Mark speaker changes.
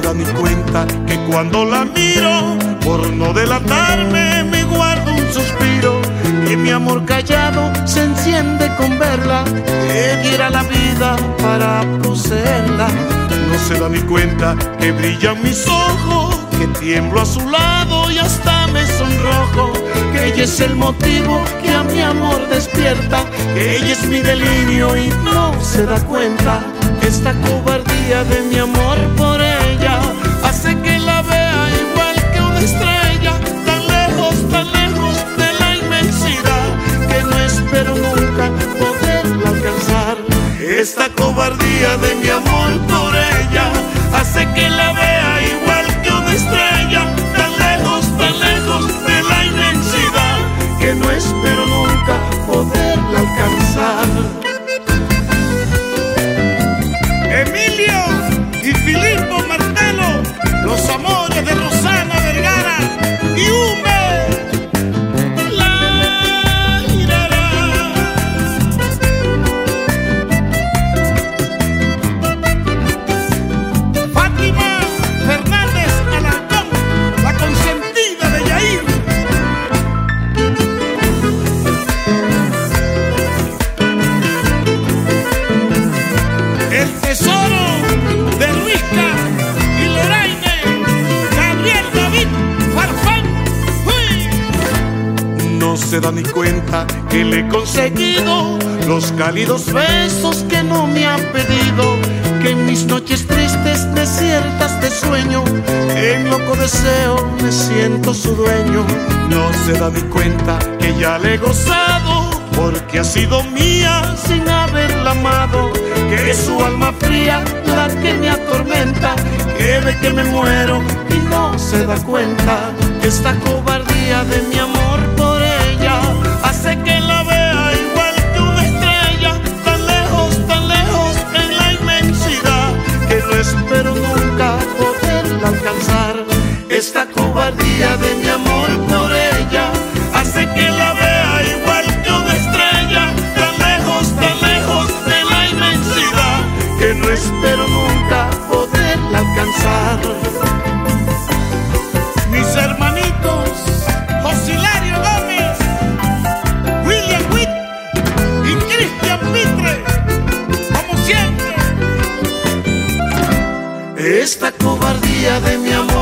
Speaker 1: cuenta que cuando la miro, por no delatarme, me guardo un suspiro. Que mi amor callado se enciende con verla, que diera la vida para poseerla. No se da ni cuenta que brillan mis ojos, que tiemblo a su lado y hasta me sonrojo. Que ella es el motivo que a mi amor despierta, que ella es mi delirio y no se da cuenta. Esta cobardía de mi amor por de mi se da ni cuenta que le he conseguido los cálidos besos que no me han pedido. Que en mis noches tristes, desiertas de sueño, en loco deseo me siento su dueño. No se da ni cuenta que ya le he gozado porque ha sido mía sin haberla amado, que es su alma fría la que me atormenta, que ve que me muero y no se da cuenta que esta cobardía de mi amor no espero nunca poderla alcanzar. Mis hermanitos, Josilario Gómez, William Witt y Cristian Mitre, como siempre. Esta cobardía de mi amor